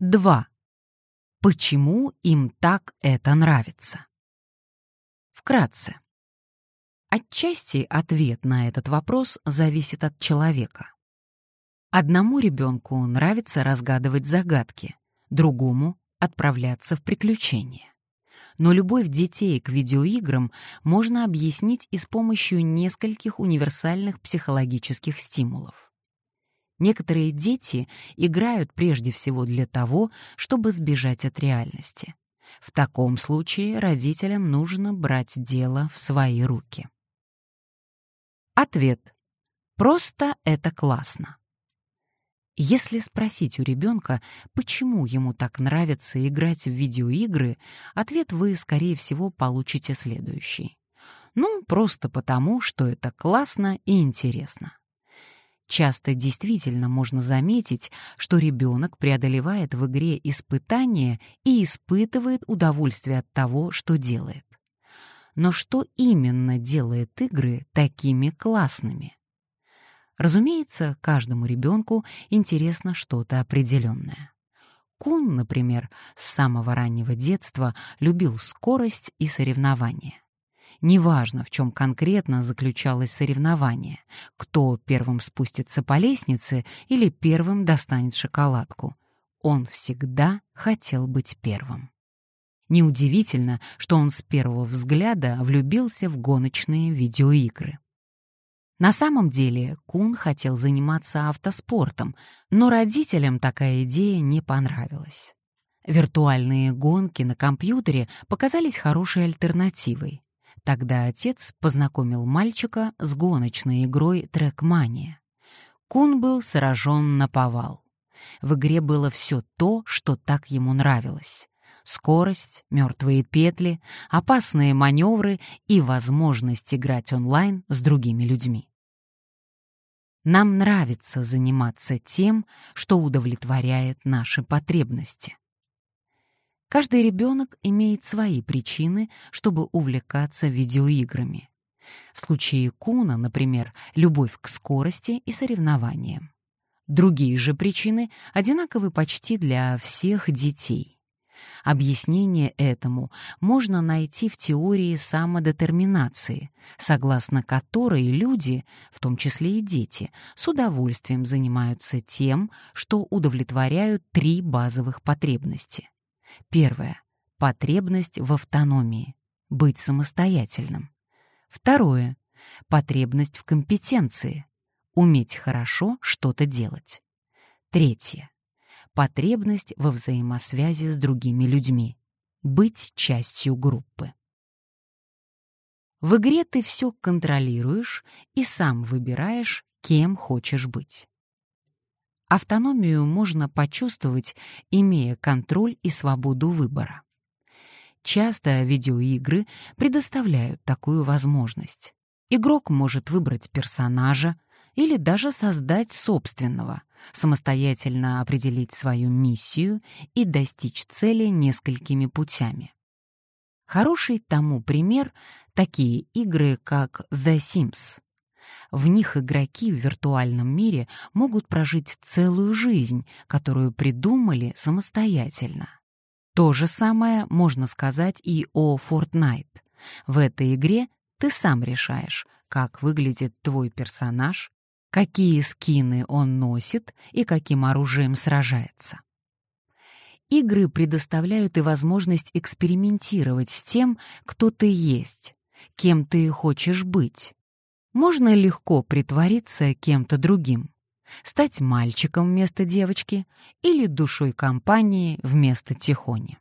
2. Почему им так это нравится? Вкратце. Отчасти ответ на этот вопрос зависит от человека. Одному ребенку нравится разгадывать загадки, другому — отправляться в приключения. Но любовь детей к видеоиграм можно объяснить и с помощью нескольких универсальных психологических стимулов. Некоторые дети играют прежде всего для того, чтобы сбежать от реальности. В таком случае родителям нужно брать дело в свои руки. Ответ. Просто это классно. Если спросить у ребенка, почему ему так нравится играть в видеоигры, ответ вы, скорее всего, получите следующий. Ну, просто потому, что это классно и интересно. Часто действительно можно заметить, что ребенок преодолевает в игре испытания и испытывает удовольствие от того, что делает. Но что именно делает игры такими классными? Разумеется, каждому ребенку интересно что-то определенное. Кун, например, с самого раннего детства любил скорость и соревнования. Неважно, в чем конкретно заключалось соревнование, кто первым спустится по лестнице или первым достанет шоколадку. Он всегда хотел быть первым. Неудивительно, что он с первого взгляда влюбился в гоночные видеоигры. На самом деле Кун хотел заниматься автоспортом, но родителям такая идея не понравилась. Виртуальные гонки на компьютере показались хорошей альтернативой. Тогда отец познакомил мальчика с гоночной игрой «Трекмания». Кун был сражен на повал. В игре было все то, что так ему нравилось. Скорость, мертвые петли, опасные маневры и возможность играть онлайн с другими людьми. Нам нравится заниматься тем, что удовлетворяет наши потребности. Каждый ребенок имеет свои причины, чтобы увлекаться видеоиграми. В случае Куна, например, любовь к скорости и соревнованиям. Другие же причины одинаковы почти для всех детей. Объяснение этому можно найти в теории самодетерминации, согласно которой люди, в том числе и дети, с удовольствием занимаются тем, что удовлетворяют три базовых потребности. Первое — потребность в автономии, быть самостоятельным. Второе — потребность в компетенции, уметь хорошо что-то делать. Третье потребность во взаимосвязи с другими людьми, быть частью группы. В игре ты все контролируешь и сам выбираешь, кем хочешь быть. Автономию можно почувствовать, имея контроль и свободу выбора. Часто видеоигры предоставляют такую возможность. Игрок может выбрать персонажа или даже создать собственного, самостоятельно определить свою миссию и достичь цели несколькими путями. Хороший тому пример — такие игры, как The Sims. В них игроки в виртуальном мире могут прожить целую жизнь, которую придумали самостоятельно. То же самое можно сказать и о Fortnite. В этой игре ты сам решаешь, как выглядит твой персонаж, какие скины он носит и каким оружием сражается. Игры предоставляют и возможность экспериментировать с тем, кто ты есть, кем ты хочешь быть. Можно легко притвориться кем-то другим, стать мальчиком вместо девочки или душой компании вместо тихони.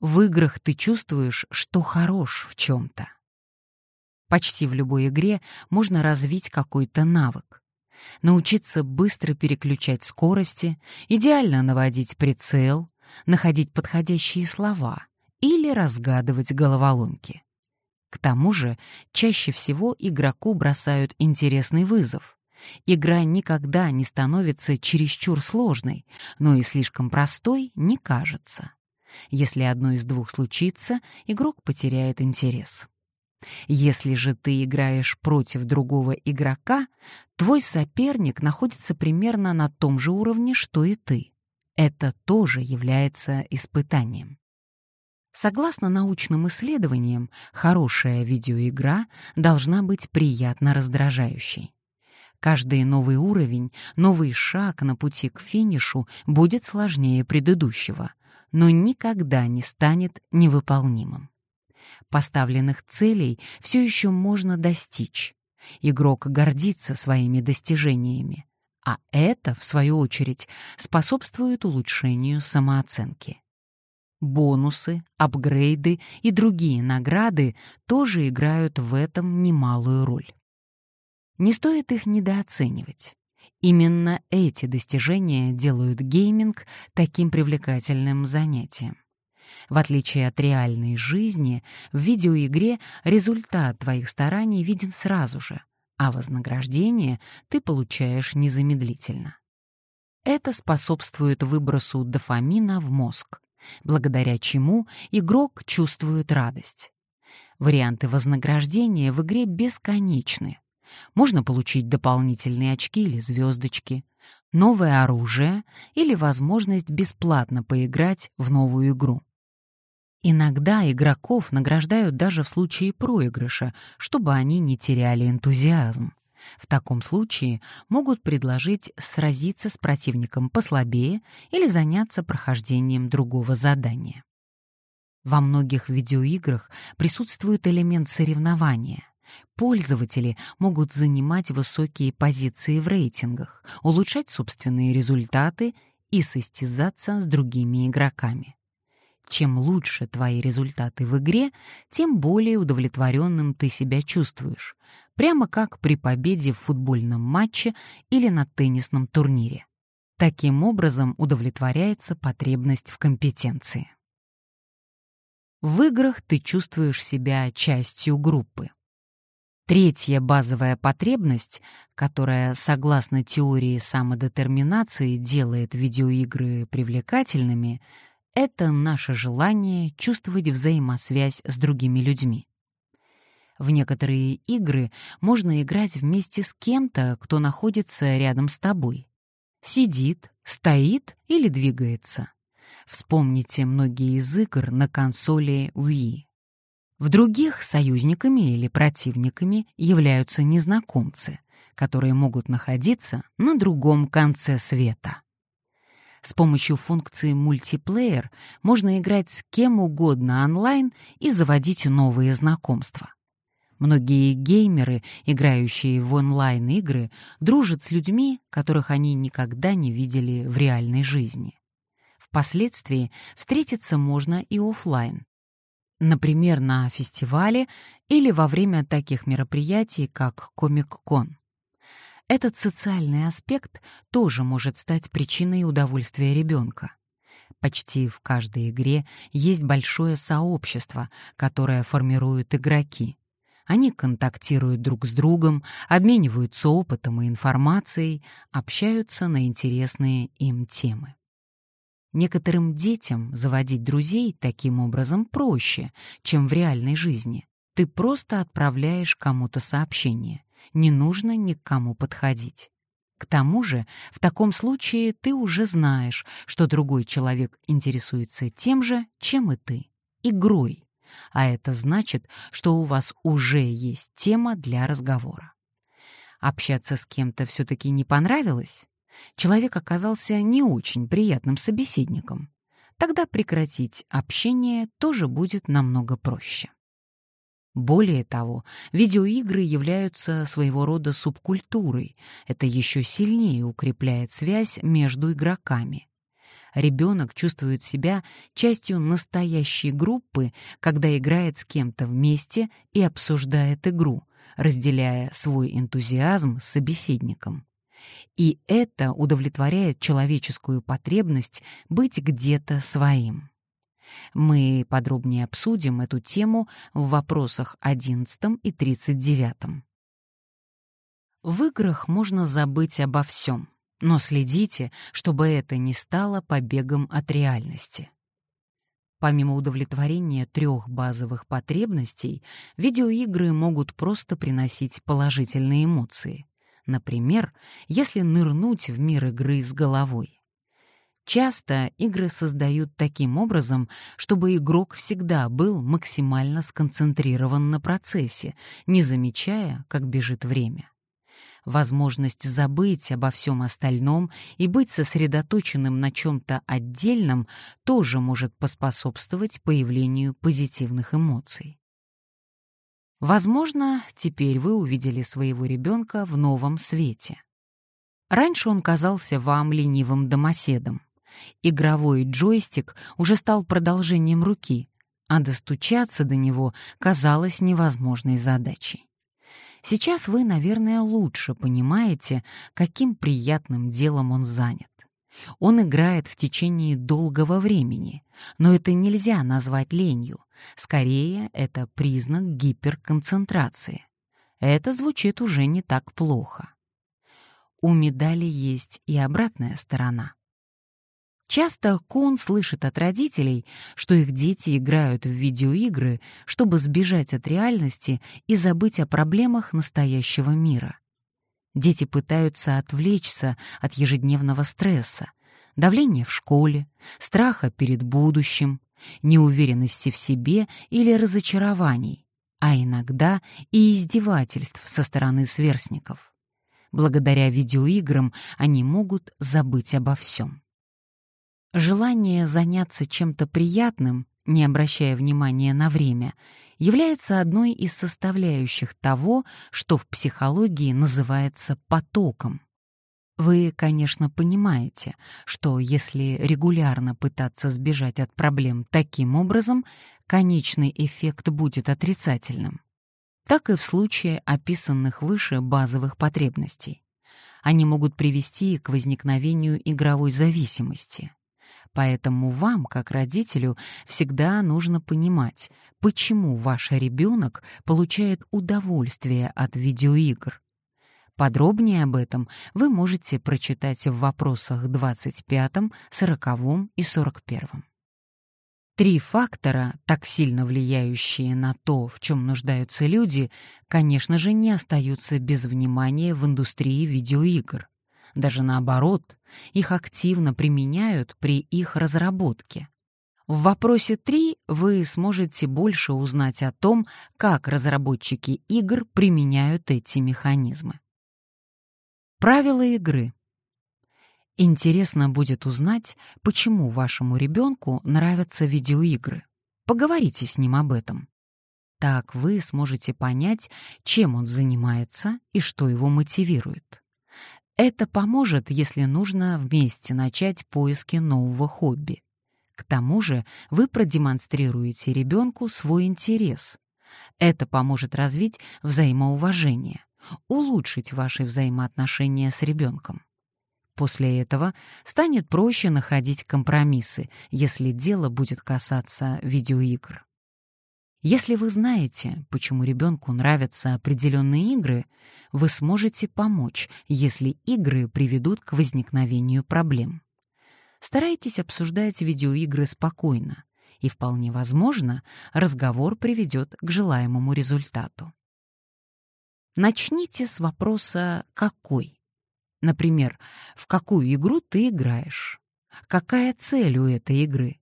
В играх ты чувствуешь, что хорош в чем-то. Почти в любой игре можно развить какой-то навык. Научиться быстро переключать скорости, идеально наводить прицел, находить подходящие слова или разгадывать головоломки. К тому же, чаще всего игроку бросают интересный вызов. Игра никогда не становится чересчур сложной, но и слишком простой не кажется. Если одно из двух случится, игрок потеряет интерес. Если же ты играешь против другого игрока, твой соперник находится примерно на том же уровне, что и ты. Это тоже является испытанием. Согласно научным исследованиям, хорошая видеоигра должна быть приятно раздражающей. Каждый новый уровень, новый шаг на пути к финишу будет сложнее предыдущего, но никогда не станет невыполнимым. Поставленных целей все еще можно достичь. Игрок гордится своими достижениями, а это, в свою очередь, способствует улучшению самооценки. Бонусы, апгрейды и другие награды тоже играют в этом немалую роль. Не стоит их недооценивать. Именно эти достижения делают гейминг таким привлекательным занятием. В отличие от реальной жизни, в видеоигре результат твоих стараний виден сразу же, а вознаграждение ты получаешь незамедлительно. Это способствует выбросу дофамина в мозг, благодаря чему игрок чувствует радость. Варианты вознаграждения в игре бесконечны, можно получить дополнительные очки или звездочки, новое оружие или возможность бесплатно поиграть в новую игру. Иногда игроков награждают даже в случае проигрыша, чтобы они не теряли энтузиазм. В таком случае могут предложить сразиться с противником послабее или заняться прохождением другого задания. Во многих видеоиграх присутствует элемент соревнования. Пользователи могут занимать высокие позиции в рейтингах, улучшать собственные результаты и состязаться с другими игроками. Чем лучше твои результаты в игре, тем более удовлетворенным ты себя чувствуешь, прямо как при победе в футбольном матче или на теннисном турнире. Таким образом удовлетворяется потребность в компетенции. В играх ты чувствуешь себя частью группы. Третья базовая потребность, которая, согласно теории самодетерминации, делает видеоигры привлекательными, это наше желание чувствовать взаимосвязь с другими людьми. В некоторые игры можно играть вместе с кем-то, кто находится рядом с тобой. Сидит, стоит или двигается. Вспомните многие из игр на консоли Wii. В других союзниками или противниками являются незнакомцы, которые могут находиться на другом конце света. С помощью функции мультиплеер можно играть с кем угодно онлайн и заводить новые знакомства. Многие геймеры, играющие в онлайн-игры, дружат с людьми, которых они никогда не видели в реальной жизни. Впоследствии встретиться можно и офлайн, например, на фестивале или во время таких мероприятий, как Комик-кон. Этот социальный аспект тоже может стать причиной удовольствия ребенка. Почти в каждой игре есть большое сообщество, которое формируют игроки. Они контактируют друг с другом, обмениваются опытом и информацией, общаются на интересные им темы. Некоторым детям заводить друзей таким образом проще, чем в реальной жизни. Ты просто отправляешь кому-то сообщение. Не нужно ни к кому подходить. К тому же, в таком случае ты уже знаешь, что другой человек интересуется тем же, чем и ты — игрой. А это значит, что у вас уже есть тема для разговора. Общаться с кем-то все-таки не понравилось? человек оказался не очень приятным собеседником, тогда прекратить общение тоже будет намного проще. Более того, видеоигры являются своего рода субкультурой. Это еще сильнее укрепляет связь между игроками. Ребенок чувствует себя частью настоящей группы, когда играет с кем-то вместе и обсуждает игру, разделяя свой энтузиазм с собеседником. И это удовлетворяет человеческую потребность быть где-то своим. Мы подробнее обсудим эту тему в вопросах 11 и 39. В играх можно забыть обо всем, но следите, чтобы это не стало побегом от реальности. Помимо удовлетворения трех базовых потребностей, видеоигры могут просто приносить положительные эмоции. Например, если нырнуть в мир игры с головой. Часто игры создают таким образом, чтобы игрок всегда был максимально сконцентрирован на процессе, не замечая, как бежит время. Возможность забыть обо всем остальном и быть сосредоточенным на чем-то отдельном тоже может поспособствовать появлению позитивных эмоций. Возможно, теперь вы увидели своего ребенка в новом свете. Раньше он казался вам ленивым домоседом. Игровой джойстик уже стал продолжением руки, а достучаться до него казалось невозможной задачей. Сейчас вы, наверное, лучше понимаете, каким приятным делом он занят. Он играет в течение долгого времени, но это нельзя назвать ленью. Скорее, это признак гиперконцентрации. Это звучит уже не так плохо. У медали есть и обратная сторона. Часто Кун слышит от родителей, что их дети играют в видеоигры, чтобы сбежать от реальности и забыть о проблемах настоящего мира. Дети пытаются отвлечься от ежедневного стресса, давления в школе, страха перед будущим, неуверенности в себе или разочарований, а иногда и издевательств со стороны сверстников. Благодаря видеоиграм они могут забыть обо всем. Желание заняться чем-то приятным, не обращая внимания на время, является одной из составляющих того, что в психологии называется потоком. Вы, конечно, понимаете, что если регулярно пытаться сбежать от проблем таким образом, конечный эффект будет отрицательным. Так и в случае описанных выше базовых потребностей. Они могут привести к возникновению игровой зависимости. Поэтому вам, как родителю, всегда нужно понимать, почему ваш ребенок получает удовольствие от видеоигр. Подробнее об этом вы можете прочитать в вопросах 25, 40 и 41. Три фактора, так сильно влияющие на то, в чем нуждаются люди, конечно же, не остаются без внимания в индустрии видеоигр. Даже наоборот, их активно применяют при их разработке. В вопросе 3 вы сможете больше узнать о том, как разработчики игр применяют эти механизмы. Правила игры. Интересно будет узнать, почему вашему ребенку нравятся видеоигры. Поговорите с ним об этом. Так вы сможете понять, чем он занимается и что его мотивирует. Это поможет, если нужно вместе начать поиски нового хобби. К тому же вы продемонстрируете ребенку свой интерес. Это поможет развить взаимоуважение, улучшить ваши взаимоотношения с ребенком. После этого станет проще находить компромиссы, если дело будет касаться видеоигр. Если вы знаете, почему ребенку нравятся определенные игры, вы сможете помочь, если игры приведут к возникновению проблем. Старайтесь обсуждать видеоигры спокойно, и вполне возможно, разговор приведет к желаемому результату. Начните с вопроса «какой?». Например, в какую игру ты играешь? Какая цель у этой игры?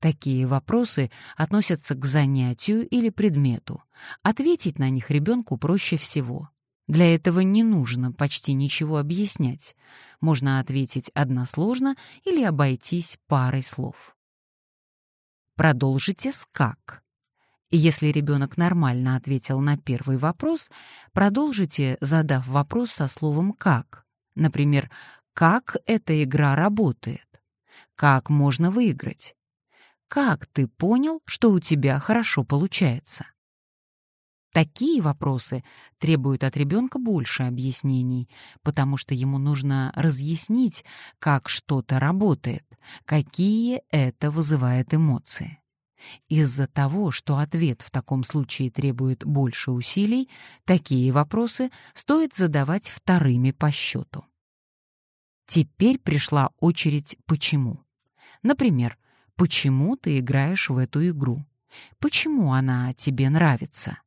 Такие вопросы относятся к занятию или предмету. Ответить на них ребенку проще всего. Для этого не нужно почти ничего объяснять. Можно ответить односложно или обойтись парой слов. Продолжите с «как». Если ребенок нормально ответил на первый вопрос, продолжите, задав вопрос со словом «как». Например, «как эта игра работает?» «Как можно выиграть?» Как ты понял, что у тебя хорошо получается? Такие вопросы требуют от ребенка больше объяснений, потому что ему нужно разъяснить, как что-то работает, какие это вызывает эмоции. Из-за того, что ответ в таком случае требует больше усилий, такие вопросы стоит задавать вторыми по счету. Теперь пришла очередь «почему?». Например, Почему ты играешь в эту игру? Почему она тебе нравится?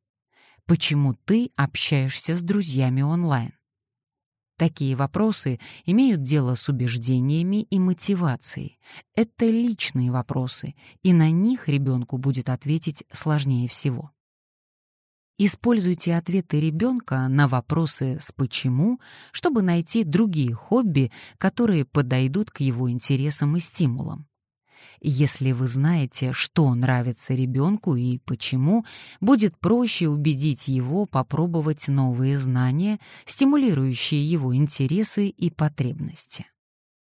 Почему ты общаешься с друзьями онлайн? Такие вопросы имеют дело с убеждениями и мотивацией. Это личные вопросы, и на них ребенку будет ответить сложнее всего. Используйте ответы ребенка на вопросы с «почему», чтобы найти другие хобби, которые подойдут к его интересам и стимулам. Если вы знаете, что нравится ребенку и почему, будет проще убедить его попробовать новые знания, стимулирующие его интересы и потребности.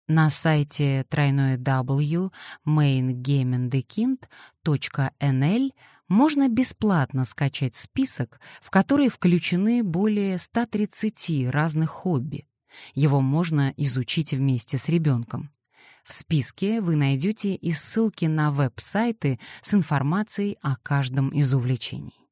На сайте www.maingamingthekind.nl можно бесплатно скачать список, в который включены более 130 разных хобби. Его можно изучить вместе с ребенком. В списке вы найдете и ссылки на веб-сайты с информацией о каждом из увлечений.